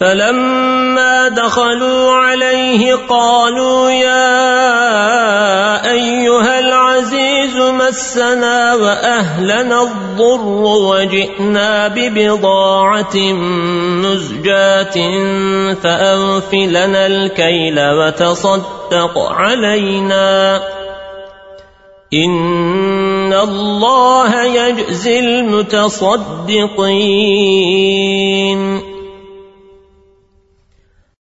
فلما دخلوا عليه قالوا يا أيها العزيز مسنا وأهلنا الضر وجئنا ببضاعة مزجاة فأنفلنا الكيل وتصدق علينا إن الله يجزي المتصدقين